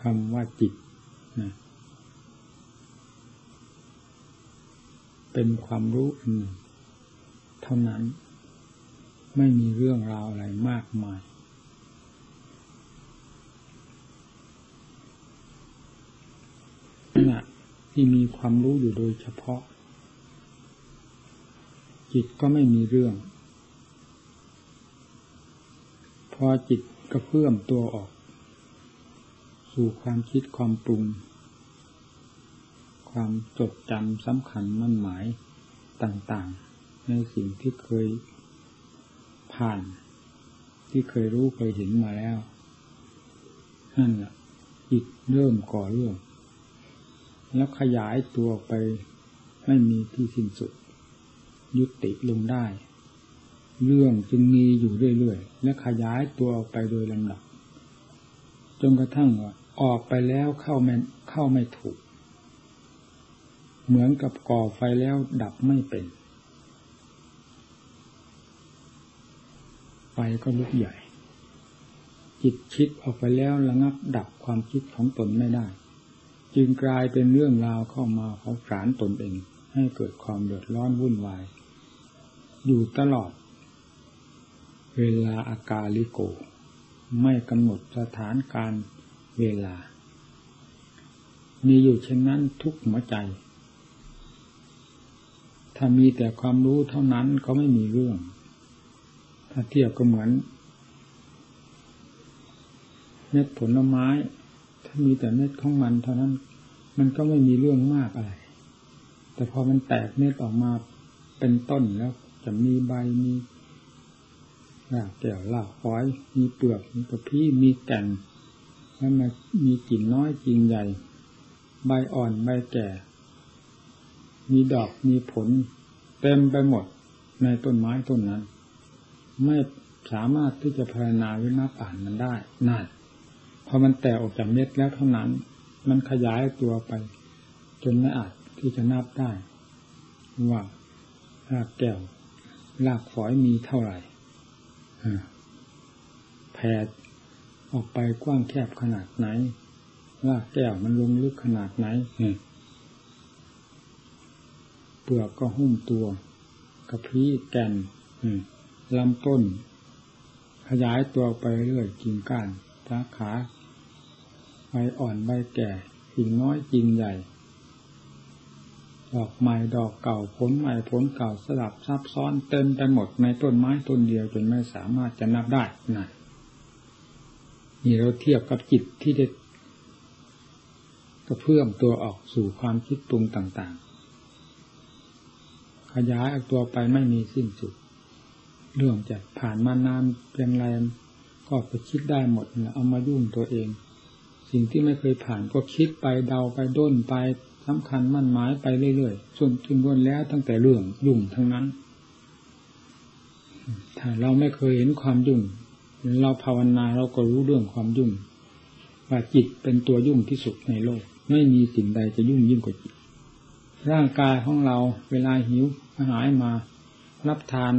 คำว่าจิตนะเป็นความรู้อันหนึ่งเท่านั้น ไม่มีเรื่องราวอะไรมากมาย ขณะที่มีความรู้อยู่โดยเฉพาะ จิตก็ไม่มีเรื่อง พอจิตกระเพื่อมตัวออก สู่ความคิดความปรุง ความจดจำสำคัญมั่นหมายต่างๆ ในสิ่งที่เคยผ่าน ที่เคยรู้เคยเห็นมาแล้ว นั่นแหละจิตเริ่มก่อเรื่อง แล้วขยายตัวไปไม่มีที่สิ้นสุด ยุติลงได้ เรื่องจึงมีอยู่เรื่อยๆ และขยายตัวออกไปโดยลำดับจนกระทั่งว่า ออกไปแล้วเข้าไม่เข้าไม่ถูก เหมือนกับก่อไฟแล้วดับไม่เป็น ไฟก็ลุกใหญ่ จิตคิดออกไปแล้วระงับดับความคิดของตนไม่ได้ จึงกลายเป็นเรื่องราวเข้ามาเขาสารตนเอง ให้เกิดความเดือดร้อนวุ่นวาย อยู่ตลอด เวลาอากาลิโก ไม่กำหนดสถานการ เวลา มีอยู่เช่นนั้นทุกหัวใจ ถ้ามีแต่ความรู้เท่านั้นก็ไม่มีเรื่อง ถ้าเทียบก็เหมือนเม็ดผลไม้ ถ้ามีแต่เม็ดของมันเท่านั้น มันก็ไม่มีเรื่องมากอะไร แต่พอมันแตกเม็ดออกมาเป็นต้นแล้ว จะมีใบมีรากแก้วรากฝอย มีเปลือก มีกระพี้มีแก่น แล้วมามีกิ่งน้อยกิ่งใหญ่ ใบอ่อนใบแก่ มีดอกมีผล เต็มไปหมดในต้นไม้ต้นนั้น ไม่สามารถที่จะพารณาวินับอ่านมันได้นั่นพอมันแตกออกจากเม็ดแล้วเท่านั้น มันขยายตัวไป จนไม่อาจที่จะนับได้ ว่ารากแก้วรากฝอยมีเท่าไหร่แผ่ ออกไปกว้างแคบขนาดไหนรากแก้วมันลงลึกขนาดไหนเปลือกก็หุ้มตัวกระพี้แก่นลำต้น ขยายตัวไปเรื่อยกิ่งก้านสาขาใบอ่อนใบแก่กิ่งน้อยกิ่งใหญ่ ดอกใหม่ดอกเก่าผลใหม่ผลเก่าสลับซับซ้อนเต็มไปหมดในต้นไม้ต้นเดียวจนไม่สามารถจะนับได้นั่น นี่เราเทียบกับจิตที่ได้กระเพื่อมตัวออกสู่ความคิดปรุงต่าง ๆ ขยายออกตัวไปไม่มีสิ้นสุด เรื่องจะผ่านมานานเพียงไรก็ไปคิดได้หมดนะเอามายุ่งตัวเอง สิ่งที่ไม่เคยผ่านก็คิดไปเดาไปด้นไปสำคัญมั่นหมายไปเรื่อยๆส่วนถึงวนแล้วตั้งแต่เรื่องยุ่งทั้งนั้น ถ้าเราไม่เคยเห็นความยุ่ง เราภาวนาเราก็รู้เรื่องความยุ่ง ว่าจิตเป็นตัวยุ่งที่สุดในโลก ไม่มีสิ่งใดจะยุ่งยิ่งกว่าจิต ร่างกายของเราเวลาหิวอาหารมา รับทาน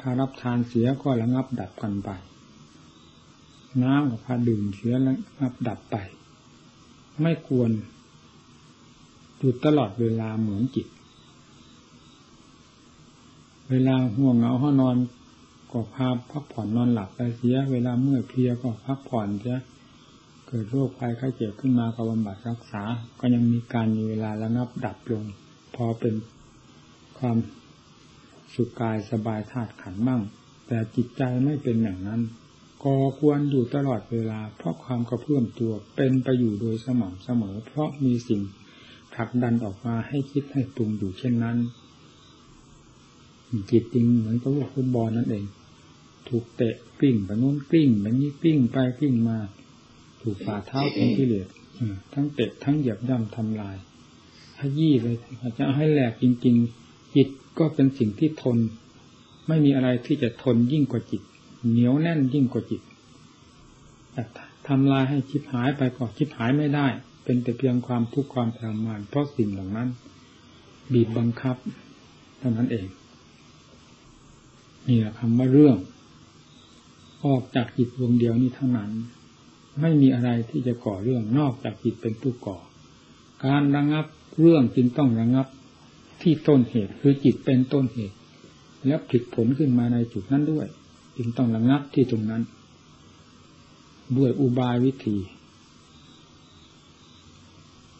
ถ้ารับทานเสียก็ระงับดับกันไป น้ำกับพาดื่มเสียระงับดับไป ไม่ควรอยู่ตลอดเวลาเหมือนจิต เวลาห่วงเหงาห้อนอน ก็พาพักผ่อนนอนหลับไปเสีย เวลาเมื่อเพียก็พักผ่อนเสียเกิดโรคภัยไข้เจ็บขึ้นมาก็บำบัดรักษา ก็ยังมีการมีเวลาระงับดับลง พอเป็นความสุขกายสบายธาตุขันบ้าง แต่จิตใจไม่เป็นอย่างนั้น ก็ควรอยู่ตลอดเวลา เพราะความกระเพื่อมตัวเป็นไปอยู่โดยสม่ำเสมอ เพราะมีสิ่งผลักดันออกมาให้คิดให้ปรุงอยู่เช่นนั้น จิตจริงเหมือนกับลูกฟุตบอลนั่นเอง ถูกเตะกลิ้งไปนู้นกลิ้งแบบนี้กลิ้งไปกลิ้งมา ถูกฝ่าเท้าของกิเลสทั้งเตะทั้งเหยียบย่ำทำลายขยี้เลยจะให้แหลกจริง ๆ จิตก็เป็นสิ่งที่ทน ไม่มีอะไรที่จะทนยิ่งกว่าจิต เหนียวแน่นยิ่งกว่าจิตแต่ทำลายให้ชิบหายไปก็ชิบหายไม่ได้ เป็นแต่เพียงความทุกข์ความทรมานเพราะสิ่งเหล่านั้น บีบบังคับเท่านั้นเองนี่แหละคำว่าเรื่อง ออกจากจิตดวงเดียวนี้เท่านั้น ไม่มีอะไรที่จะก่อเรื่องนอกจากจิตเป็นผู้ก่อ การระงับเรื่องจึงต้องระงับที่ต้นเหตุคือจิตเป็นต้นเหตุ แล้วผลิตผลขึ้นมาในจุดนั้นด้วย จึงต้องระงับที่ตรงนั้น ด้วยอุบายวิธี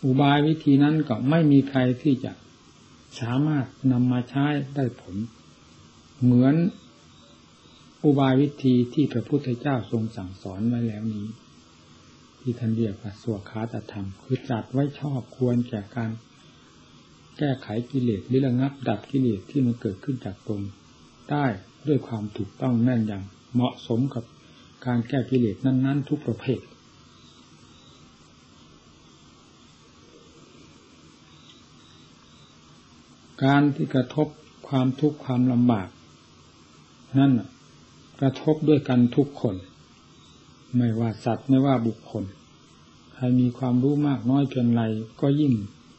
อุบายวิธีนั้นก็ไม่มีใครที่จะสามารถนำมาใช้ได้ผล เหมือน อุบายวิธีที่พระพุทธเจ้าทรงสั่งสอนไว้แล้วนี้ ที่ท่านเรียกว่าสวขาตธรรม คือจัดไว้ชอบควรแก่การแก้ไขกิเลสหรือระงับดับกิเลสที่มันเกิดขึ้นจากตนได้ด้วยความถูกต้องแน่นยำเหมาะสมกับการแก้กิเลสนั้น ๆ ทุกประเภท การที่กระทบความทุกข์ความลำบาก นั่น กระทบด้วยกันทุกคน ไม่ว่าสัตว์ไม่ว่าบุคคล ใครมีความรู้มากน้อยเพียงไรก็ยิ่ง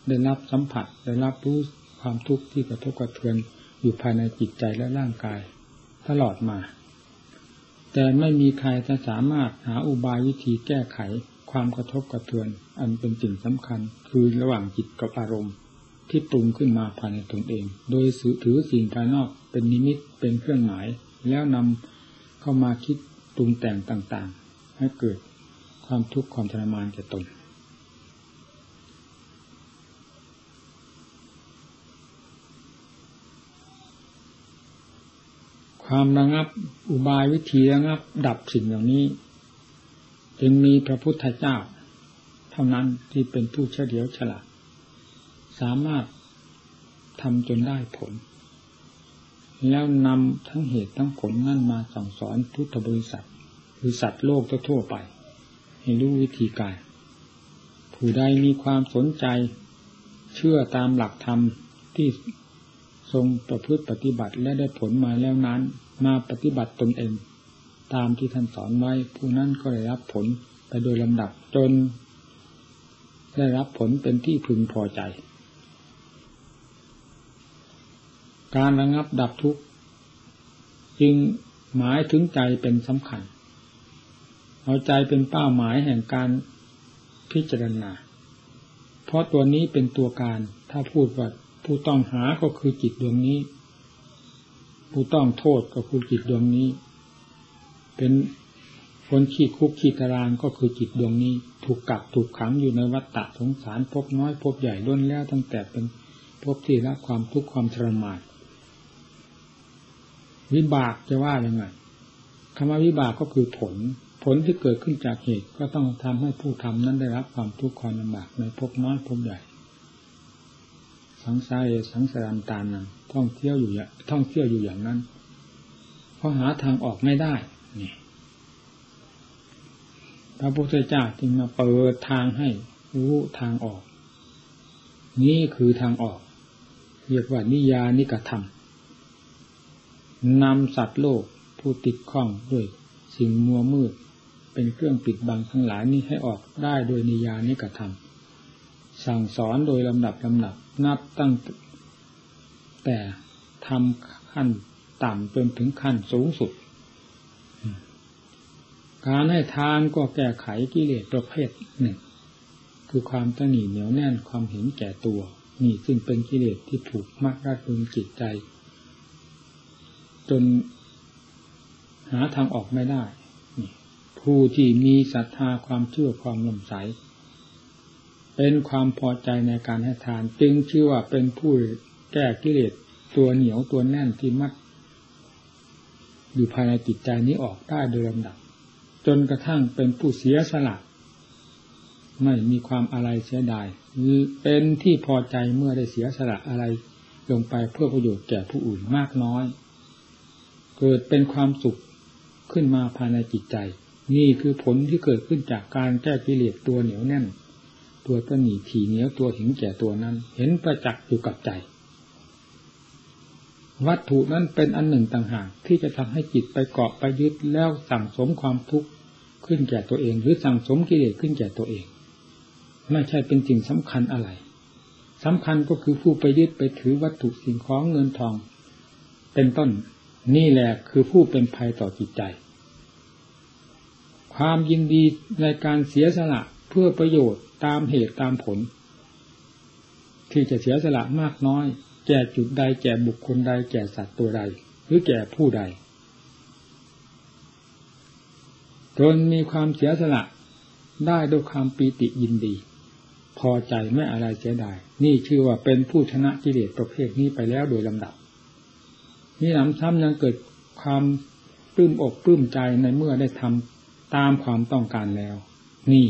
ได้รับสัมผัสได้รับรู้ความทุกข์ที่กระทบกระเทือนอยู่ภายในจิตใจและร่างกาย ตลอดมา แต่ไม่มีใครจะสามารถหาอุบายวิธีแก้ไขความกระทบกระเทือน อันเป็นสิ่งสำคัญ คือระหว่างจิตกับอารมณ์ ที่ปรุงขึ้นมาภายในตนเอง โดยถือสิ่งภายนอกเป็นนิมิตเป็นเครื่องหมาย แล้วนำ เข้ามาคิดปรุงแต่งต่าง ๆ ให้เกิดความทุกข์ความทรมานแก่ตนความระงับอุบายวิธีระงับ ดับสิ่งเหล่านี้ จึงมีพระพุทธเจ้า เท่านั้นที่เป็นผู้เฉลียวฉลาด สามารถทำจนได้ผล แล้วนำทั้งเหตุทั้งผลนั่นมาสั่งสอนพุทธบริษัทคือสัตว์โลกทั่วไป ให้รู้วิธีการ ผู้ใดมีความสนใจ เชื่อตามหลักธรรมที่ทรงประพฤติปฏิบัติและได้ผลมาแล้วนั้น มาปฏิบัติตนเอง ตามที่ท่านสอนไว้ ผู้นั้นก็ได้รับผลไปโดยลำดับจน ได้รับผลเป็นที่พึงพอใจ การระงับดับทุกข์จึงหมายถึงใจเป็นสำคัญ เอาใจเป็นเป้าหมายแห่งการพิจารณา เพราะตัวนี้เป็นตัวการ ถ้าพูดว่าผู้ต้องหาก็คือจิตดวงนี้ ผู้ต้องโทษก็คือจิตดวงนี้ เป็นคนขี้คุกขี้ตารางก็คือจิตดวงนี้ ถูกกักถูกขังอยู่ในวัฏฏะสงสารพบน้อยพบใหญ่ล้นแล้วตั้งแต่เป็นพบที่รับความทุกข์ความทรมาน วิบากจะว่ายังไงคำว่าวิบากก็คือผล ผลที่เกิดขึ้นจากเหตุ ก็ต้องทำให้ผู้ทำนั้นได้รับความทุกข์ความลำบากในภพน้อยพใหญ่ สังสารสังสารตานังท่องเที่ยวอยู่อย่างท่องเที่ยวอยู่อย่างนั้น เพราะหาทางออกไม่ได้นี่พระพุทธเจ้าจึงมาเปิดทางให้รู้ทางออก นี่คือทางออกเรียกว่านิยานิกธรรม นำสัตว์โลกผู้ติดข้องด้วย สิ่งมัวมืด เป็นเครื่องปิดบังทั้งหลายนี้ให้ออกได้โดยนิยานิกธรรมสั่งสอนโดยลำดับลำดับนับตั้งแต่ทำขั้นต่ำจนถึงขั้นสูงสุด การให้ทานก็แก้ไขกิเลสประเภทหนึ่ง คือความตนีเหนียวแน่นความเห็นแก่ตัว นี่ซึ่งเป็นกิเลสที่ถูกมักรัดรึงจิตใจ จนหาทางออกไม่ได้ผู้ที่มีศรัทธาความเชื่อความลมใส เป็นความพอใจในการให้ทาน จึงชื่อว่าเป็นผู้แก้กิเลสตัวเหนียวตัวแน่นที่มัด อยู่ภายในจิตใจนี้ออกได้โดยลำดับ จนกระทั่งเป็นผู้เสียสละไม่มีความอะไรเสียดายเป็นที่พอใจเมื่อได้เสียสละอะไรลงไปเพื่อประโยชน์แก่ผู้อื่นมากน้อย เกิดเป็นความสุขขึ้นมาภายในจิตใจ นี่คือผลที่เกิดขึ้นจากการแก้กิเลสตัวเหนียวแน่น ตัวตนีถีเหนียวตัวหิงแก่ตัวนั้น เห็นประจักษ์อยู่กับใจ วัตถุนั้นเป็นอันหนึ่งต่างหากที่จะทำให้จิตไปเกาะไปยึดแล้วสั่งสมความทุกข์ขึ้นแก่ตัวเอง หรือสั่งสมกิเลสขึ้นแก่ตัวเอง ไม่ใช่เป็นสิ่งสำคัญอะไรสำคัญก็คือผู้ไปยึดไปถือวัตถุสิ่งของเงินทอง เป็นต้น นี่แหละคือผู้เป็นภัยต่อจิตใจ ความยินดีในการเสียสละเพื่อประโยชน์ตามเหตุตามผล ที่จะเสียสละมากน้อย แก่จุดใดแก่บุคคลใดแก่สัตว์ตัวใด หรือแก่ผู้ใด จนมีความเสียสละได้ด้วยความปีติยินดี พอใจไม่อะไรเสียดาย นี่ชื่อว่าเป็นผู้ชนะกิเลสประเภทนี้ไปแล้วโดยลำดับ นี่หนำซ้ำยังเกิดความปลื้มอกปลื้มใจในเมื่อได้ทำตามความต้องการแล้ว นี่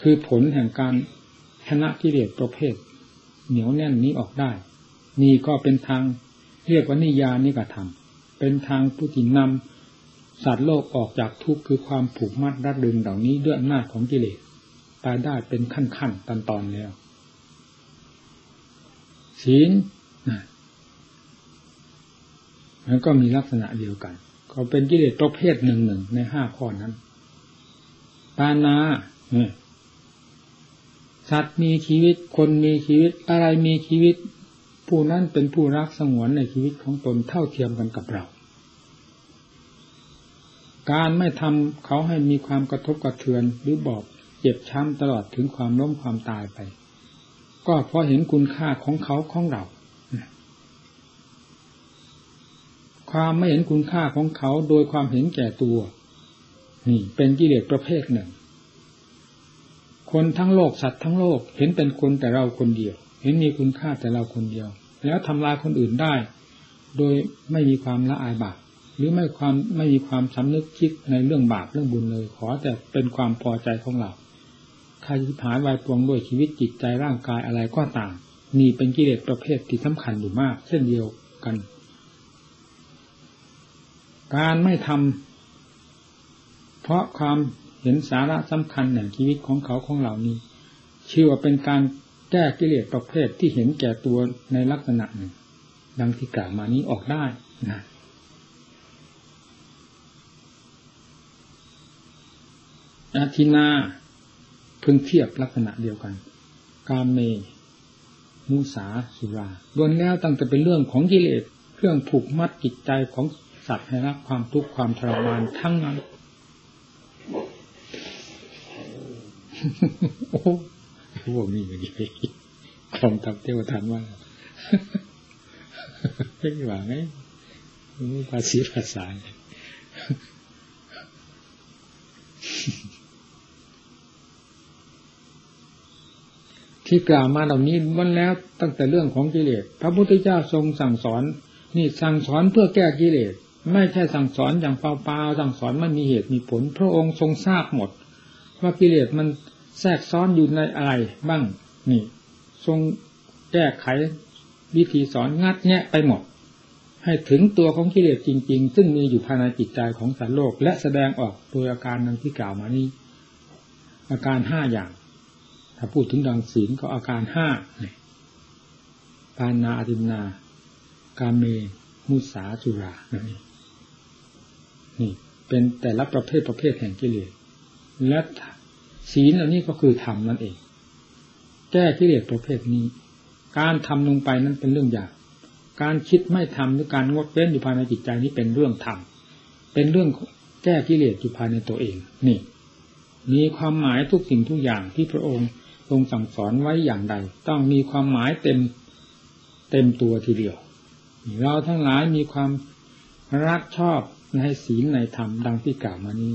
คือผลแห่งการชนะกิเลสประเภท เหนียวแน่นนี้ออกได้ นี่ก็เป็นทางเรียกว่านิยานิกระทำเป็นทางผู้ที่นำสัตว์โลกออกจากทุกข์คือความผูกมัดรัดดึงเหล่านี้ด้วยอำนาจของกิเลสไปได้เป็นขั้นขั้นตอนตอนแล้วศีล มันก็มีลักษณะเดียวกัน ก็เป็นกิเลสประเภทหนึ่งหนึ่งในห้าข้อนั้น ปานาสัตว์มีชีวิต คนมีชีวิต อะไรมีชีวิต ผู้นั้นเป็นผู้รักสงวนในชีวิตของตนเท่าเทียมกันกับเรา การไม่ทำเขาให้มีความกระทบกระเทือนหรือบอกเจ็บช้ำตลอดถึงความล้มความตายไป ก็เพราะเห็นคุณค่าของเขาของเรา ความไม่เห็นคุณค่าของเขาโดยความเห็นแก่ตัว นี่เป็นกิเลสประเภทหนึ่ง คนทั้งโลกสัตว์ทั้งโลกเห็นเป็นคนแต่เราคนเดียว เห็นมีคุณค่าแต่เราคนเดียว แล้วทำลายคนอื่นได้ โดยไม่มีความละอายบาปหรือไม่ความไม่มีความสำนึกคิดในเรื่องบาปเรื่องบุญเลย ขอแต่เป็นความพอใจของเราใครที่ผานวายปวงด้วยชีวิตจิตใจร่างกายอะไรก็ต่ามนี่เป็นกิเลสประเภทที่สำคัญอยู่มาก เช่นเดียวกัน การไม่ทำเพราะความเห็นสาระสำคัญแห่งชีวิตของเขาของเหล่านี้ ชื่อว่าเป็นการแก้กิเลสประเภทที่เห็นแก่ตัวในลักษณะหนึ่ง ดังที่กล่าวมานี้ออกได้นะอาทินาพึงเทียบลักษณะเดียวกัน กาเม มุสาสุราล้วนแล้วตั้งแต่เป็นเรื่องของกิเลสเครื่องผูกมัดจิตใจของ สัตว์ให้รับความทุกข์ความทรมานทั้งนั้น โอ้พวกนี้อย่างนี้ความทำเทวทันว่าไม่หวังไงภาษีภาษาที่กล่าวมาเหล่านี้วันแล้วตั้งแต่เรื่องของกิเลส พระพุทธเจ้าทรงสั่งสอน นี่สั่งสอนเพื่อแก้กิเลส ไม่ใช่สั่งสอนอย่างเปล่าๆสั่งสอนมันมีเหตุมีผล พระองค์ทรงทราบหมด ว่ากิเลสมันแทรกซ้อนอยู่ในอะไรบ้างนี่ ทรงแก้ไขวิธีสอนงัดแงะไปหมด ให้ถึงตัวของกิเลสจริง ๆ ซึ่งมีอยู่ภายในจิตใจของสารโลก และแสดงออกโดยอาการดังที่กล่าวมานี้ อาการห้าอย่าง ถ้าพูดถึงดังศีลก็อาการห้าปานาอตินา กาเม มุสาสุรานี่ เป็นแต่ละประเภทประเภทแห่งกิเลสและศีลเหล่านี้ก็คือธรรมนั่นเอง แก้กิเลสประเภทนี้ การทำลงไปนั้นเป็นเรื่องยากการคิดไม่ทำหรือการงดเว้นอยู่ภายในจิตใจนี้เป็นเรื่องธรรมเป็นเรื่องแก้กิเลสอยู่ภายในตัวเอง นี่ มีความหมายทุกสิ่งทุกอย่างที่พระองค์ทรงสั่งสอนไว้อย่างใด ต้องมีความหมายเต็มเต็มตัวทีเดียว เราทั้งหลายมีความรักชอบ ในศีลในธรรมดังที่กล่าวมานี้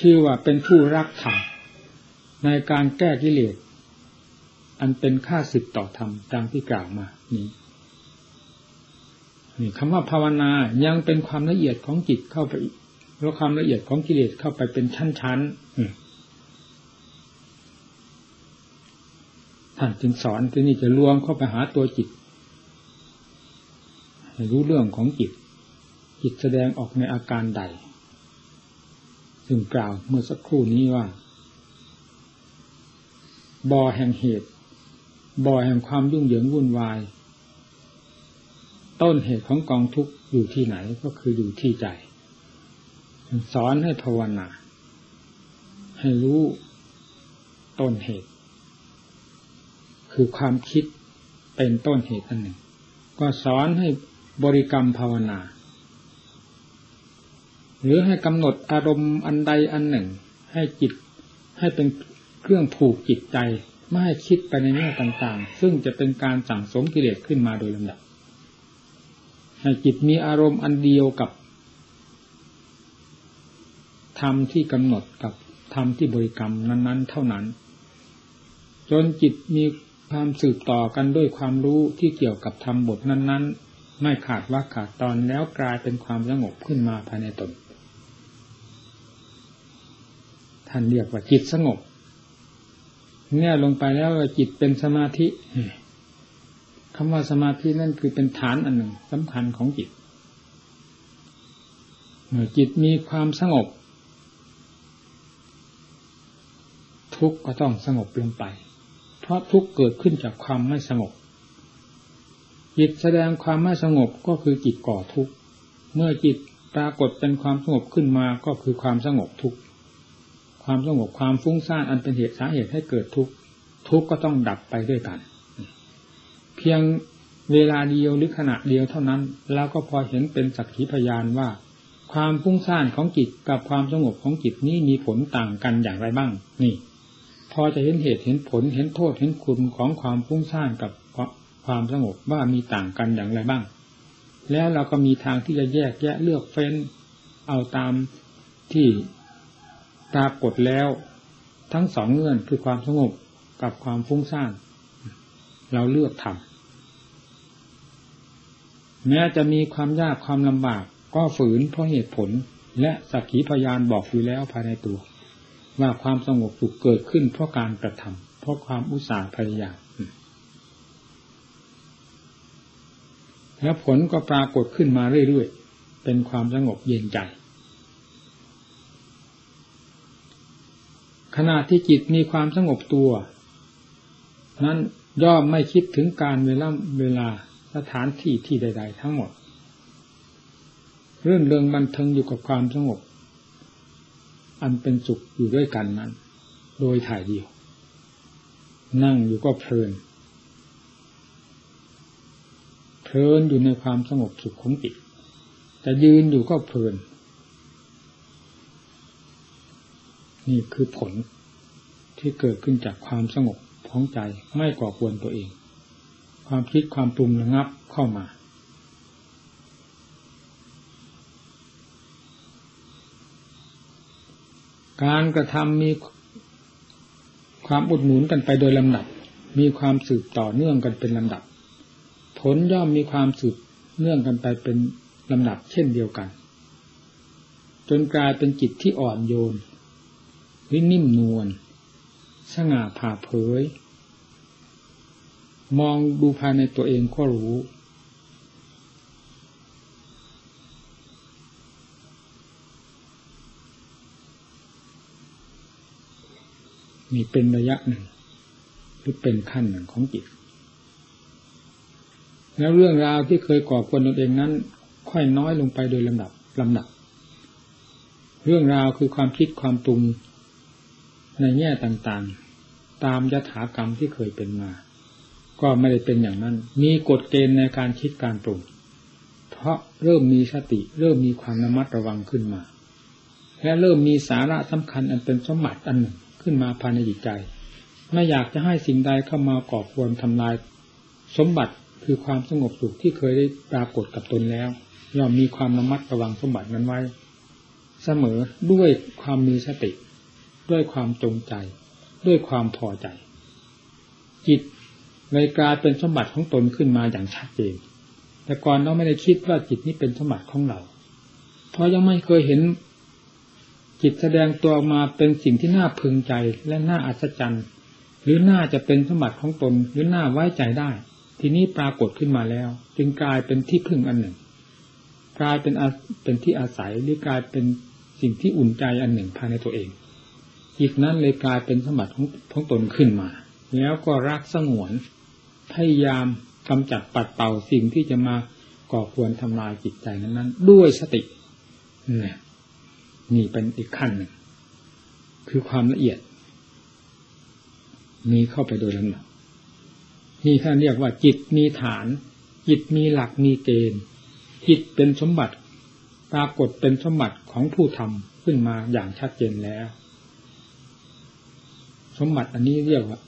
ชื่อว่าเป็นผู้รักธรรมในการแก้กิเลสอันเป็นค่าศึกต่อธรรมดังที่กล่าวมานี้นี่คำว่าภาวนายังเป็นความละเอียดของจิตเข้าไปแล้วความละเอียดของกิเลสเข้าไปเป็นชั้นๆท่านจึงสอนที่นี่จะลวงเข้าไปหาตัวจิตให้รู้เรื่องของจิต จิตแสดงออกในอาการใด ซึ่งกล่าวเมื่อสักครู่นี้ว่าบ่อแห่งเหตุบ่อแห่งความยุ่งเหยิงวุ่นวาย ต้นเหตุของกองทุกข์อยู่ที่ไหนก็คืออยู่ที่ใจ สอนให้ภาวนา ให้รู้ต้นเหตุ คือความคิดเป็นต้นเหตุอันหนึ่ง ก็สอนให้บริกรรมภาวนา หรือให้กำหนดอารมณ์อันใดอันหนึ่ง ให้จิตให้เป็นเครื่องผูกจิตใจไม่ให้คิดไปในแง่ต่างๆ ซึ่งจะเป็นการสั่งสมกิเลสขึ้นมาโดยลำดับ ให้จิตมีอารมณ์อันเดียวกับธรรมที่กำหนดกับธรรมที่บริกรรมนั้น ๆ เท่านั้น จนจิตมีความสืบต่อกันด้วยความรู้ที่เกี่ยวกับธรรมบทนั้น ๆ ไม่ขาดว่าขาดตอนแล้วกลายเป็นความสงบขึ้นมาภายในตน ท่านเรียกว่าจิตสงบเนี่ยลงไปแล้วจิตเป็นสมาธิคำว่าสมาธินั่นคือเป็นฐานอันหนึ่งสำคัญของจิตเมื่อจิตมีความสงบ ทุกข์ก็ต้องสงบลงไป เพราะทุกข์เกิดขึ้นจากความไม่สงบ จิตแสดงความไม่สงบก็คือจิตก่อทุกข์ เมื่อจิตปรากฏเป็นความสงบขึ้นมาก็คือความสงบทุกข์ ความสงบความฟุ้งซ่านอันเป็นเหตุสาเหตุให้เกิดทุกข์ทุกข์ก็ต้องดับไปด้วยกัน เพียงเวลาเดียวหรือขณะเดียวเท่านั้นเราก็พอเห็นเป็นสักขีพยานว่า ความฟุ้งซ่านของจิตกับความสงบของจิตนี้มีผลต่างกันอย่างไรบ้าง นี่ พอจะเห็นเหตุเห็นผลเห็นโทษเห็นคุณของความฟุ้งซ่านกับความสงบว่ามีต่างกันอย่างไรบ้าง แล้วเราก็มีทางที่จะแยกแยะเลือกเฟ้น เอาตามที่ ปรากฏแล้ว ทั้งสองเงื่อนคือความสงบกับความฟุ้งซ่านเราเลือกทำแม้จะมีความยากความลำบาก ก็ฝืนเพราะเหตุผลและสักขีพยานบอกอยู่แล้วภายในตัว ว่าความสงบสุขเกิดขึ้นเพราะการกระทำเพราะความอุตสาห์พยายามแล้วผลก็ปรากฏขึ้นมาเรื่อยๆ เป็นความสงบเย็นใจ ขณะที่จิตมีความสงบตัว นั้นย่อมไม่คิดถึงการเวลาเวลาสถานที่ที่ใด ๆ ทั้งหมด เรื่องเรื่องบันเทิงอยู่กับความสงบ อันเป็นสุขอยู่ด้วยกันนั้น โดยถ่ายเดียว นั่งอยู่ก็เพลิน เพลินอยู่ในความสงบสุขของจิตแต่ยืนอยู่ก็เพลิน นี่คือผลที่เกิดขึ้นจากความสงบของใจไม่ก่อควรตัวเอง ความคิดความปรุงระงับเข้ามา การกระทำมีความอุดหนุนกันไปโดยลำดับ มีความสืบต่อเนื่องกันเป็นลำดับ ผลย่อมมีความสืบเนื่องกันไปเป็นลำดับเช่นเดียวกัน จนกลายเป็นจิตที่อ่อนโยน หรือนิ่มนวลสง่าผ่าเผย มองดูภายในตัวเองก็รู้ มีเป็นระยะหนึ่ง หรือเป็นขั้นหนึ่งของจิต แล้วเรื่องราวที่เคยก่อควรตนเองนั้น ค่อยน้อยลงไปโดยลำดับลำดับ เรื่องราวคือความคิดความปรุง ในแง่ต่างๆ ตามยถากรรมที่เคยเป็นมา ก็ไม่ได้เป็นอย่างนั้น มีกฎเกณฑ์ในการคิดการปรุงเพราะเริ่มมีสติ เริ่มมีความระมัดระวังขึ้นมา และเริ่มมีสาระสำคัญอันเป็นสมบัติอันหนึ่งขึ้นมาภายในจิตใจ ไม่อยากจะให้สิ่งใดเข้ามาก่อควรทำลาย สมบัติคือความสงบสุขที่เคยได้ปรากฏกับตนแล้วย่อมมีความระมัดระวังสมบัตินั้นไว้ เสมอด้วยความมีสติ ด้วยความจงใจ ด้วยความพอใจ จิตเลยกลายเป็นสมบัติของตนขึ้นมาอย่างชัดเจน แต่ก่อนเราไม่ได้คิดว่าจิตนี้เป็นสมบัติของเรา เพราะยังไม่เคยเห็น จิตแสดงตัวมาเป็นสิ่งที่น่าพึงใจและน่าอัศจรรย์หรือน่าจะเป็นสมบัติของตนหรือน่าไว้ใจได้ ทีนี้ปรากฏขึ้นมาแล้ว จึงกลายเป็นที่พึ่งอันหนึ่ง กลายเป็นเป็นที่อาศัยหรือกลายเป็นสิ่งที่อุ่นใจอันหนึ่งภายในตัวเอง จิตนั้นเลยกลายเป็นสมบัติของของตนขึ้นมา แล้วก็รักสงวน พยายามกำจัดปัดเป่าสิ่งที่จะมาก่อควรทำลายจิตใจนั้นนั้นด้วยสตินี่นี่เป็นอีกขั้นหนึ่ง คือความละเอียด มีเข้าไปโดยลำดับนี่ท่านเรียกว่า จิตมีฐาน จิตมีหลักมีเกณฑ์จิตเป็นสมบัติปรากฏเป็นสมบัติของผู้ทำขึ้นมาอย่างชัดเจนแล้ว สมบัติอันนี้เรียกว่า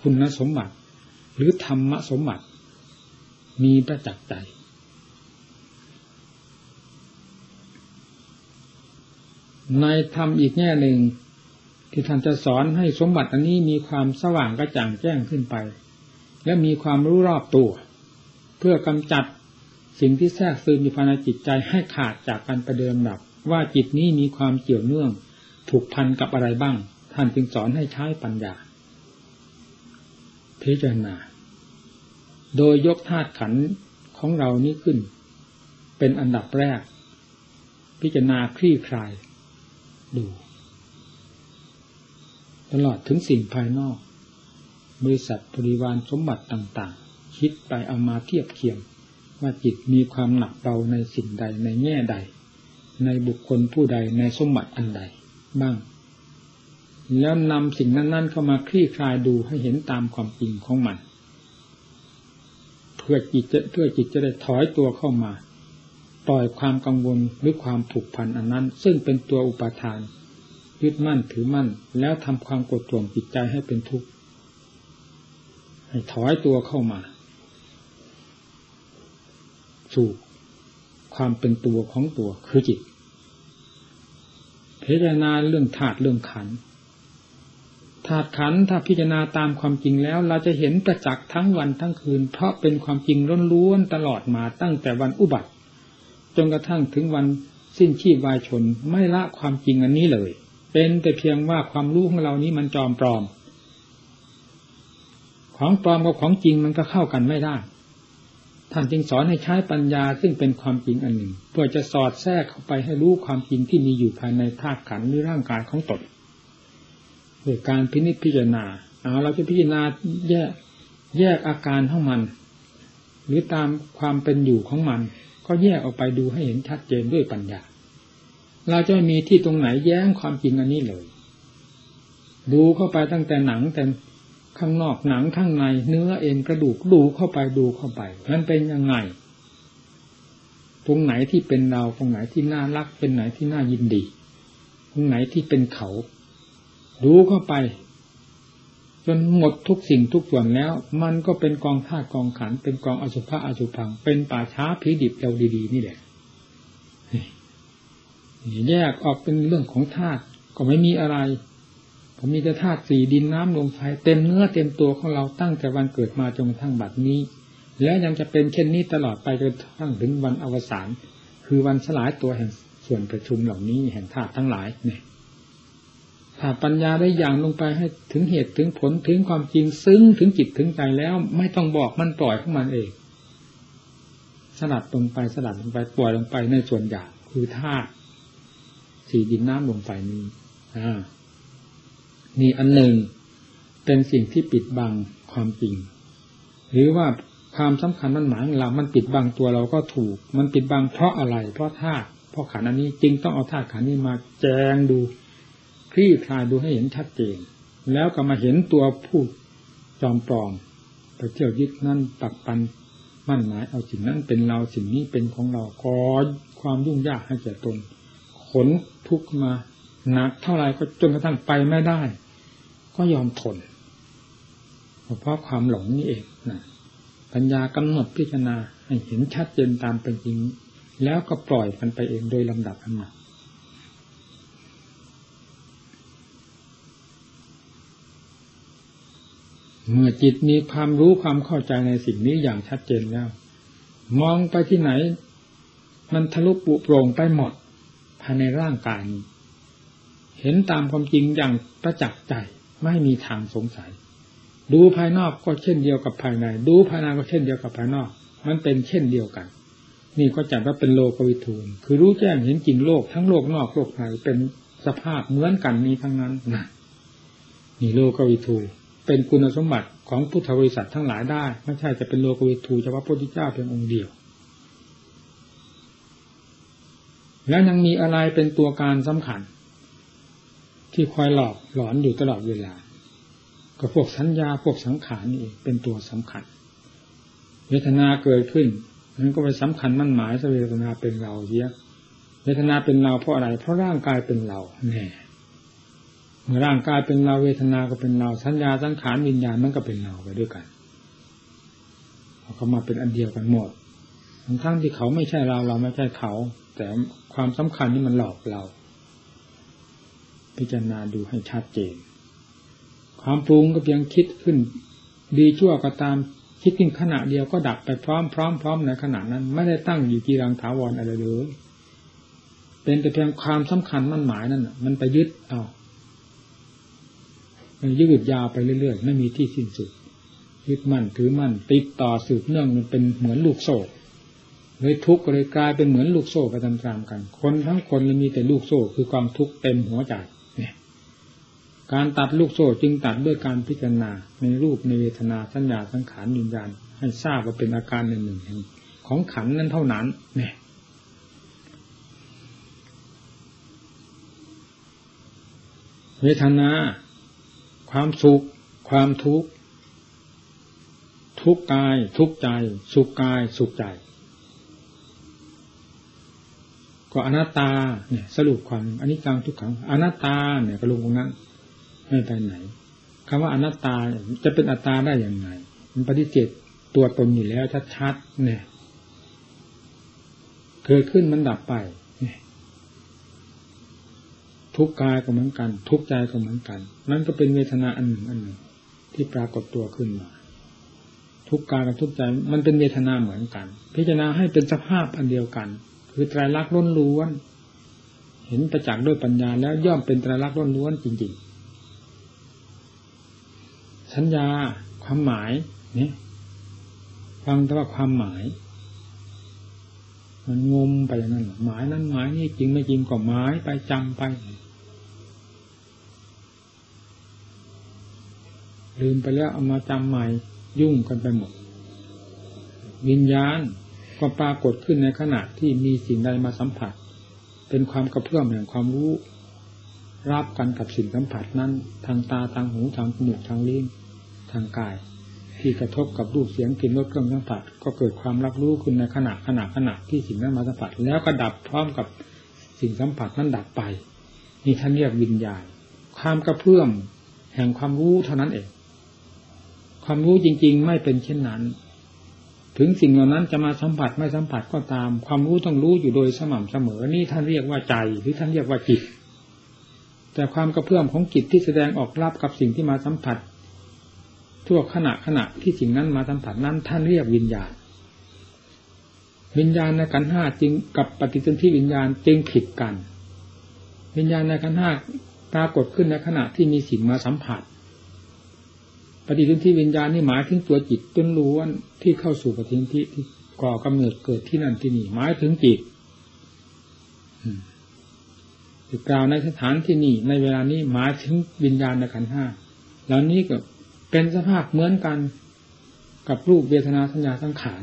คุณสมบัติ หรือธรรมสมบัติ มีประจักษ์ใจในธรรมอีกแง่หนึ่ง ที่ท่านจะสอนให้สมบัติอันนี้มีความสว่างกระจ่างแจ้งขึ้นไป และมีความรู้รอบตัว เพื่อกำจัดสิ่งที่แทรกซึมอยู่ภายในจิตใจให้ขาดจากการประเดิมดับ ว่าจิตนี้มีความเกี่ยวเนื่อง ผูกพันกับอะไรบ้าง ท่านจึงสอนให้ใช้ปัญญา พิจารณา โดยยกธาตุขันของเรานี้ขึ้น เป็นอันดับแรก พิจารณาคลี่คลาย ดู ตลอดถึงสิ่งภายนอก บริษัทบริวารสมบัติต่างๆ คิดไปเอามาเทียบเคียงว่าจิตมีความหนักเบาในสิ่งใดในแง่ใด ในบุคคลผู้ใดในสมบัติอันใด บ้าง แล้วนำสิ่งนั้น ๆ เข้ามาคลี่คลายดูให้เห็นตามความจริงของมัน เพื่อจิตจะเพื่อจิตจะได้ถอยตัวเข้ามา ปล่อยความกังวลหรือความผูกพันอันนั้น ซึ่งเป็นตัวอุปทานยึดมั่นถือมั่น แล้วทำความกดท่วงจิตใจให้เป็นทุกข์ให้ถอยตัวเข้ามา สู่ความเป็นตัวของตัวคือจิต พิจารณาเรื่องธาตุเรื่องขันธาตุขันถ้าพิจารณาตามความจริงแล้ว เราจะเห็นประจักษ์ทั้งวันทั้งคืน เพราะเป็นความจริงล้วนๆตลอดมาตั้งแต่วันอุบัติ จนกระทั่งถึงวันสิ้นชีพวายชนไม่ละความจริงอันนี้เลย เป็นแต่เพียงว่าความรู้ของเรานี้มันจอมปลอม ของปลอมกับของจริงมันก็เข้ากันไม่ได้ ท่านจึงสอนให้ใช้ปัญญาซึ่งเป็นความจริงอันหนึ่ง เพื่อจะสอดแทรกเข้าไปให้รู้ความจริงที่มีอยู่ภายในธาตุขันธ์หรือร่างกายของตนโดยการพินิจพิจารณาเอาเราจะพิจารณาแยกแยกอาการของมัน หรือตามความเป็นอยู่ของมัน ก็แยกออกไปดูให้เห็นชัดเจนด้วยปัญญา เราจะไม่มีที่ตรงไหนแย้งความจริงอันนี้เลย ดูเข้าไปตั้งแต่หนังแต่ ข้างนอกหนังข้างใน เนื้อเอ็นกระดูกดูเข้าไปดูเข้าไปมันเป็นยังไง ตรงไหนที่เป็นเราตรงไหนที่น่ารัก เป็นไหนที่น่ายินดี ตรงไหนที่เป็นเขา ดูเข้าไป จนหมดทุกสิ่งทุกส่วนแล้ว มันก็เป็นกองธาตุกองขัน เป็นกองอสุภะอสุพัง เป็นป่าช้าผีดิบเราดีๆนี่แหละแยกออกเป็นเรื่องของธาตุก็ไม่มีอะไร มีแต่ธาตุสี่ดินน้ำลมไฟเต็มเนื้อเต็มตัวของเราตั้งแต่วันเกิดมาจนกระทั่งบัดนี้ และยังจะเป็นเช่นนี้ตลอดไปจนกระทั่งถึงวันอวสานคือวันสลายตัวแห่งส่วนประชุมเหล่านี้แห่งธาตุทั้งหลายเนี่ยถ้าปัญญาได้อย่างลงไปให้ถึงเหตุถึงผลถึงความจริงซึ้งถึงจิตถึงใจแล้วไม่ต้องบอกมันปล่อยของมันเองสลัดลงไปสลัดลงไปปล่อยลงไปในส่วนหยาบคือธาตุสี่ดินน้ำลมไฟนี้อ่า นี่อันหนึ่งเป็นสิ่งที่ปิดบังความจริง หรือว่าความสำคัญมันหมายเรา มันปิดบังตัวเราก็ถูก มันปิดบังเพราะอะไร เพราะธาตุ เพราะขันอันนี้จริงต้องเอาธาตุขันนี้มาแจงดู คลี่คลายดูให้เห็นชัดเจน แล้วก็มาเห็นตัวผู้จอมปลอมไปเที่ยวยึดนั่นปักปันมั่นหมายเอาสิ่งนั้นเป็นเราสิ่งนี้เป็นของเรากอความยุ่งยากให้แก่ตน ขนทุกมาหนักเท่าไรก็จนกระทั่งไปไม่ได้ ก็ยอมทนเพราะความหลงนี่เองนะปัญญากำหนดพิจารณาให้เห็นชัดเจนตามเป็นจริง แล้วก็ปล่อยมันไปเองโดยลำดับอันนั้นเมื่อจิตมีความรู้ความเข้าใจในสิ่งนี้อย่างชัดเจนแล้ว มองไปที่ไหน มันทะลุปุโปร่งไปหมดภายในร่างกายนี้ เห็นตามความจริงอย่างประจักษ์ใจ ไม่มีทางสงสัย ดูภายนอกก็เช่นเดียวกับภายใน ดูภายในก็เช่นเดียวกับภายนอก มันเป็นเช่นเดียวกัน นี่ก็จัดว่าเป็นโลกวิทูลคือรู้แจ้งเห็นจริงโลกทั้งโลกนอกโลกในเป็นสภาพเหมือนกันนี้ทั้งนั้นนะนี่โลกวิทูเป็นคุณสมบัติของพุทธบริษัททั้งหลายได้ ไม่ใช่จะเป็นโลกวิทูเฉพาะพระพุทธเจ้าเพียงองค์เดียวแล้วยังมีอะไรเป็นตัวการสำคัญ ที่คอยหลอกหลอนอยู่ตลอดเวลา ก็พวกสัญญาพวกสังขารนี่เป็นตัวสำคัญ เวทนาเกิดขึ้นนั้นก็ไปสำคัญมั่นหมายเวทนาเป็นเราเยอะเวทนาเป็นเราเพราะอะไร เพราะร่างกายเป็นเราแน่เมื่อร่างกายเป็นเราเวทนาก็เป็นเราสัญญาสังขารวิญญาณมันก็เป็นเราไปด้วยกันเขามาเป็นอันเดียวกันหมดทั้งทั้งที่เขาไม่ใช่เราเราไม่ใช่เขา แต่ความสำคัญนี่มันหลอกเรา พิจารณาดูให้ชัดเจน ความปรุงก็เพียงคิดขึ้น ดีชั่วก็ตามคิดขึ้นขณะเดียวก็ดับไปพร้อมพร้อมพร้อมในขณะนั้น ไม่ได้ตั้งอยู่กีรังถาวรอะไรเลยเป็นแต่เพียงความสำคัญมั่นหมายนั่นมันไปยึดเอามันยืดยาวไปเรื่อยๆ ไม่มีที่สิ้นสุด ยึดมั่นถือมั่นติดต่อสืบเนื่องมันเป็นเหมือนลูกโซ่เลยทุกข์เลยกลายเป็นเหมือนลูกโซ่ไปตามๆกัน คนทั้งคนเลยมีแต่ลูกโซ่ คือความทุกข์เต็มหัวใจ การตัดลูกโซ่จึงตัดด้วยการพิจารณาในรูปในเวทนาสัญญาสังขารวิญญาณให้ทราบว่าเป็นอาการหนึ่งหนึ่งของขันนั้นเท่านั้นเนี่ยเวทนา ความสุข ความทุกข์ ทุกกาย ทุกใจ สุขกาย สุขใจ ก็อนัตตาเนี่ยสรุปความอันนี้จังทุกขังอนัตตาเนี่ยก็ลงตรงนั้น ไม่ไปไหนคำว่าอนัตตาจะเป็นอัตตาได้อย่างไรมันปฏิเสธตัวตนอยู่แล้วชัดๆเนี่ยเกิดขึ้นมันดับไปทุกกายก็เหมือนกัน ทุกใจก็เหมือนกัน นั่นก็เป็นเวทนาอันหนึ่งอันหนึ่ง ที่ปรากฏตัวขึ้นมา ทุกกายกับทุกใจมันเป็นเวทนาเหมือนกัน พิจารณาให้เป็นสภาพอันเดียวกัน คือไตรลักษณ์ล้นล้วน เห็นประจักษ์ด้วยปัญญาแล้วย่อมเป็นไตรลักษณ์ล้นล้วนจริงๆ สัญญา ความหมายเนี่ยฟังแต่ว่าความหมาย มันงมไปอย่างนั้นหมายนั้นหมายนี่จริงไม่จริงก็หมายไปจำไปลืมไปแล้วเอามาจำใหม่ยุ่งกันไปหมด วิญญาณก็ปรากฏขึ้นในขณะที่มีสิ่งใดมาสัมผัส เป็นความกระเพื่อมแห่งความรู้รับกันกับสิ่งสัมผัสนั้น ทางตาทางหูทางจมูกทางลิ้น ทางกาย ที่กระทบกับรูปเสียงกลิ่นรสเครื่องสัมผัสก็เกิดความรับรู้ขึ้นในขณะขณะขณะที่สิ่งนั้นมาสัมผัส แล้วก็ดับพร้อมกับสิ่งสัมผัสนั้นดับไปนี่ท่านเรียกวิญญาณ ความกระเพื่อมแห่งความรู้เท่านั้นเอง ความรู้จริง ๆ ไม่เป็นเช่นนั้น ถึงสิ่งเหล่านั้นจะมาสัมผัสไม่สัมผัสก็ตาม ความรู้ต้องรู้อยู่โดยสม่ำเสมอ นี่ท่านเรียกว่าใจหรือท่านเรียกว่าจิตแต่ความกระเพื่อมของจิตที่แสดงออกรับกับสิ่งที่มาสัมผัส ทั่วขณะขณะที่สิ่งนั้นมาสัมผัสนั้นท่านเรียกวิญญาณ วิญญาณในขันห้าจริงกับปฏิสนธิวิญญาณจึงผิดกัน วิญญาณในขันห้าปรากฏขึ้นในขณะที่มีสิ่งมาสัมผัส ปฏิทินที่วิญญาณนี่หมายถึงตัวจิตต้นล้วนที่เข้าสู่ปฏิทินที่ที่ก่อกำเนิดเกิดที่นั่นที่นี่หมายถึงจิตกล่าวในสถานที่นี่ในเวลานี้หมายถึงวิญญาณในขันห้าแล้วนี้ก็ เป็นสภาพเหมือนกันกับรูปเวทนาสัญญาสังขาร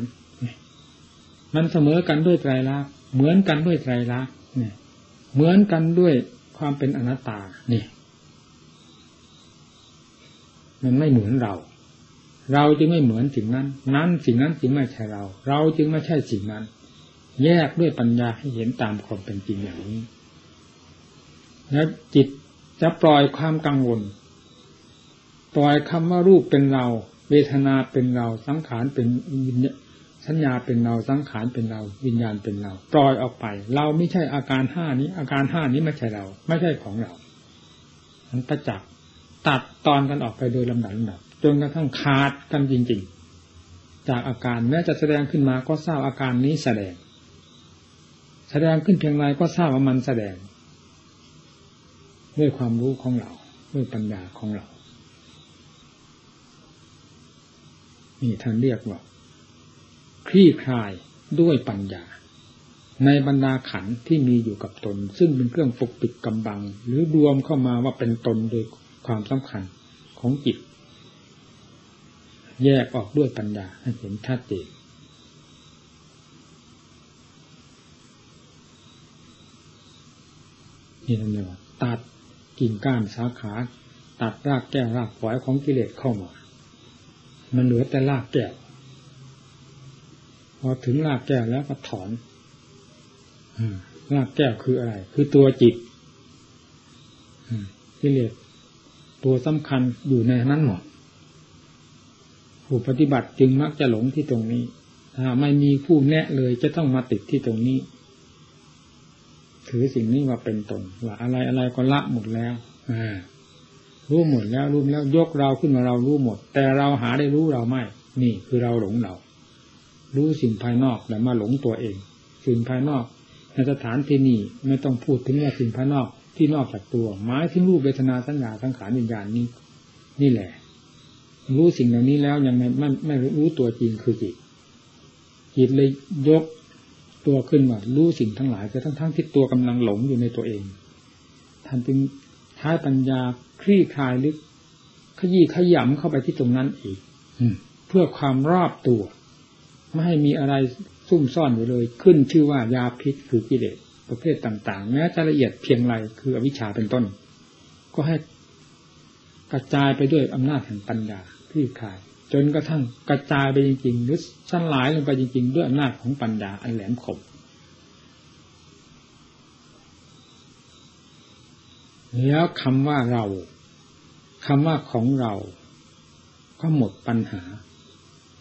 มันเสมอกันด้วยไตรลักษณ์เหมือนกันด้วยไตรลักษณ์เนี่ยเหมือนกันด้วยความเป็นอนัตตานี่มันไม่เหมือนเรา เราจึงไม่เหมือนสิ่งนั้น นั้นสิ่งนั้นจึงไม่ใช่เรา เราจึงไม่ใช่สิ่งนั้น แยกด้วยปัญญาให้เห็นตามความเป็นจริงอย่างนี้ แล้วจิตจะปล่อยความกังวล ปล่อยคำว่ารูปเป็นเรา เวทนาเป็นเรา สังขารเป็นสัญญาเป็นเรา สังขารเป็นเรา วิญญาณเป็นเรา ปล่อยออกไป เราไม่ใช่อาการห้านี้ อาการห้านี้ไม่ใช่เรา ไม่ใช่ของเรา มันประจักษ์ตัดตอนกันออกไปโดยลำดับลำดับจนกระทั่งขาดกันจริง ๆ จากอาการแม้จะแสดงขึ้นมาก็ทราบอาการนี้แสดง แสดงขึ้นเพียงไรก็ทราบว่ามันแสดง ด้วยความรู้ของเรา ด้วยปัญญาของเรา นี่ท่านเรียกว่า คลี่คลายด้วยปัญญา ในบรรดาขันที่มีอยู่กับตน ซึ่งเป็นเครื่องปกปิดกำบัง หรือรวมเข้ามาว่าเป็นตนโดยความสำคัญของจิต แยกออกด้วยปัญญาให้เห็นชัดเจนนี่นั่นเองตัดกิ่งก้านสาขา ตัดรากแก้วรากฝอยของกิเลสเข้ามา มันเหลือแต่รากแก้วพอถึงรากแก้วแล้วก็ถอนรากแก้วคืออะไร คือตัวจิตกิเลสตัวสำคัญอยู่ในนั้นหมดผู้ปฏิบัติจึงมักจะหลงที่ตรงนี้ ถ้าไม่มีผู้แนะเลยจะต้องมาติดที่ตรงนี้ ถือสิ่งนี้ว่าเป็นตนว่าอะไรอะไรก็ละหมดแล้ว อ่า รู้หมดแล้วรู้แล้วยกเราขึ้นมาเรารู้หมด แต่เราหาได้รู้เราไม่ นี่คือเราหลงเรา รู้สิ่งภายนอกแต่มาหลงตัวเอง สิ่งภายนอกในสถานที่นี้ไม่ต้องพูดถึงว่าสิ่งภายนอกที่นอกจากตัวหมายถึงรูปเวทนาสัญญาสังขารวิญญาณนี้ นี่แหละ รู้สิ่งเหล่านี้แล้วยังไม่ไม่ไม่รู้ตัวจริงคือจิตจิตเลยยกตัวขึ้นว่ารู้สิ่งทั้งหลายแต่ทั้งทั้งที่ตัวกำลังหลงอยู่ในตัวเองท่านจึง ใช้ปัญญาคลี่คลายลึก ขยี้ขยำเข้าไปที่ตรงนั้นอีกเพื่อความรอบตัว ไม่ให้มีอะไรซุ่มซ่อนอยู่เลย ขึ้นชื่อว่ายาพิษคือกิเลสประเภทต่างๆแม้จะละเอียดเพียงไรคืออวิชชาเป็นต้น ก็ให้กระจายไปด้วยอำนาจแห่งปัญญาคลี่คลาย จนกระทั่งกระจายไปจริงๆหรือสั้นหลายลงไปจริง ๆ ด้วยอำนาจของปัญญาอันแหลมคม แล้วคำว่าเราคำว่าของเรา ก็หมดปัญหา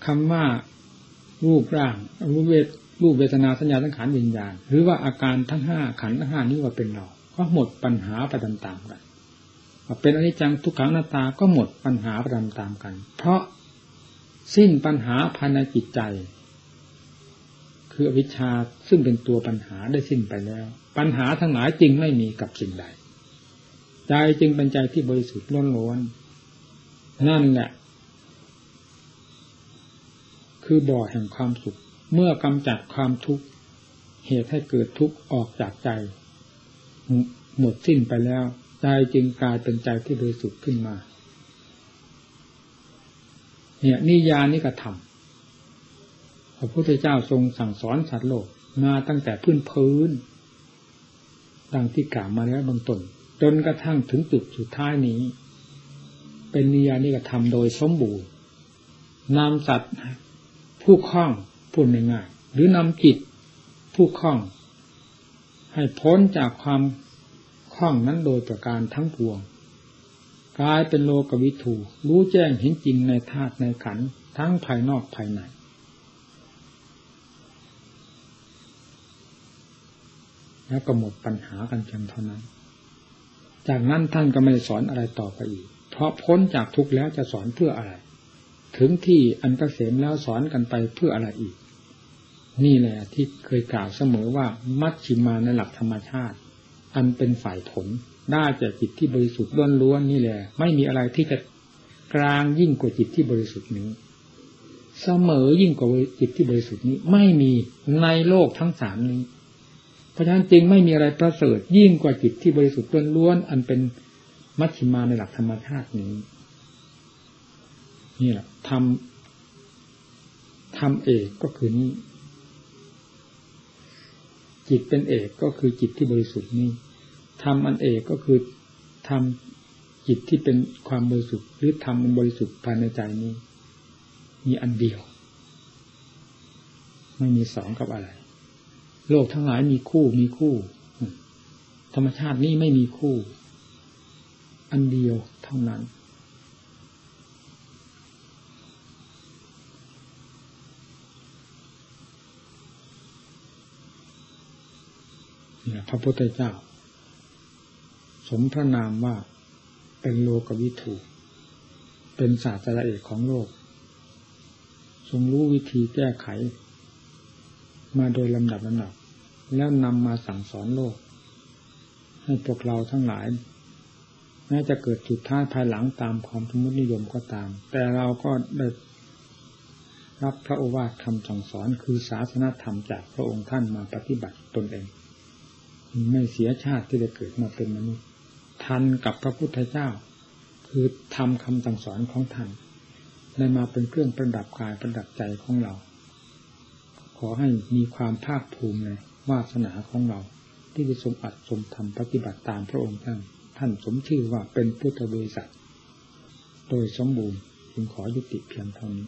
คำว่ารูปร่างรูปเวทรูปเวทนาสัญญาสังขารวิญญาณ หรือว่าอาการทั้งห้าขันทั้งห้านี้ว่าเป็นเรา ก็หมดปัญหาไปตามๆกันเป็นอนิจจังทุกขังนาตาก็หมดปัญหาไปตามๆกัน เพราะสิ้นปัญหาภายในจิตใจ คืออวิชชาซึ่งเป็นตัวปัญหาได้สิ้นไปแล้ว ปัญหาทั้งหลายจริงไม่มีกับสิ่งใด ใจจึงเป็นใจที่บริสุทธิ์ล้นล้วนนั่นแหละ คือบ่อแห่งความสุข เมื่อกำจัดความทุกข์เหตุให้เกิดทุกข์ออกจากใจ หมดสิ้นไปแล้ว ใจจึงกลายเป็นใจที่บริสุทธิ์ขึ้นมา เนี่ยนิยานิกระทำพระพุทธเจ้าทรงสั่งสอนสัตว์โลกมาตั้งแต่พื้นพื้นดังที่กล่าวมาแล้วบางตน จนกระทั่งถึงจุดสุดท้ายนี้ เป็นนิยานิกธรรมโดยสมบูรณ์นำสัตว์ผู้คล้องพูดง่ายๆหรือนำจิตผู้คล้อง ให้พ้นจากความคล้องนั้นโดยประการทั้งปวงกลายเป็นโลกวิถูรู้แจ้งเห็นจริงในธาตุในขันทั้งภายนอกภายในแล้วก็หมดปัญหากันเพียงเท่านั้น จากนั้นท่านก็ไม่ได้สอนอะไรต่อไปอีก เพราะพ้นจากทุกข์แล้วจะสอนเพื่ออะไร ถึงที่อันกเกษมแล้วสอนกันไปเพื่ออะไรอีก นี่แหละที่เคยกล่าวเสมอว่ามัชชิมาในหลักธรรมชาติ อันเป็นฝ่ายผลได้จากจิตที่บริสุทธิ์ล้วนๆนี่แหละ ไม่มีอะไรที่จะกลางยิ่งกว่าจิตที่บริสุทธิ์นี้ เสมอยิ่งกว่าจิตที่บริสุทธิ์นี้ ไม่มีในโลกทั้งสามนี้ ราะฉะนั้นจริงไม่มีอะไรประเสริฐยิ่งกว่าจิตที่บริสุทธิ์ล้วนๆอันเป็นมัชฌิมาในหลักธรรมชาตินี้ นี่แหละทำทำเอกก็คือนี้ จิตเป็นเอกก็คือจิตที่บริสุทธิ์นี้ทำอันเอกก็คือทำจิตที่เป็นความบริสุทธิ์หรือทำมันบริสุทธิ์ภายในใจนี้ มีอันเดียว ไม่มีสองกับอะไร โลกทั้งหลายมีคู่มีคู่ ธรรมชาตินี้ไม่มีคู่ อันเดียวเท่านั้นเนี่ยพระพุทธเจ้า สมพระนามว่าเป็นโลกวิถูเป็นศาสตราเอกของโลก ทรงรู้วิธีแก้ไข มาโดยลำดับลำดับ แล้วนำมาสั่งสอนโลก ให้พวกเราทั้งหลายแม้จะเกิดจุดท้ายภายหลังตามความสมมตินิยมก็ตาม แต่เราก็ได้รับพระโอวาทคำสั่งสอนคือศาสนาธรรมจากพระองค์ท่านมาปฏิบัติตนเอง ไม่เสียชาติที่ได้เกิดมาเป็นมนุษย์ ทันกับพระพุทธเจ้า คือทำคำสั่งสอนของท่านได้มาเป็นเครื่องประดับกายประดับใจของเรา ขอให้มีความภาคภูมิเลย วาสนาของเรา ที่จะสมอัดสมทำปฏิบัติตามพระองค์ท่านท่านสมชื่อว่าเป็นพุทธบริษัท โดยสมบูรณ์จึงขอยุติเพียงเท่านี้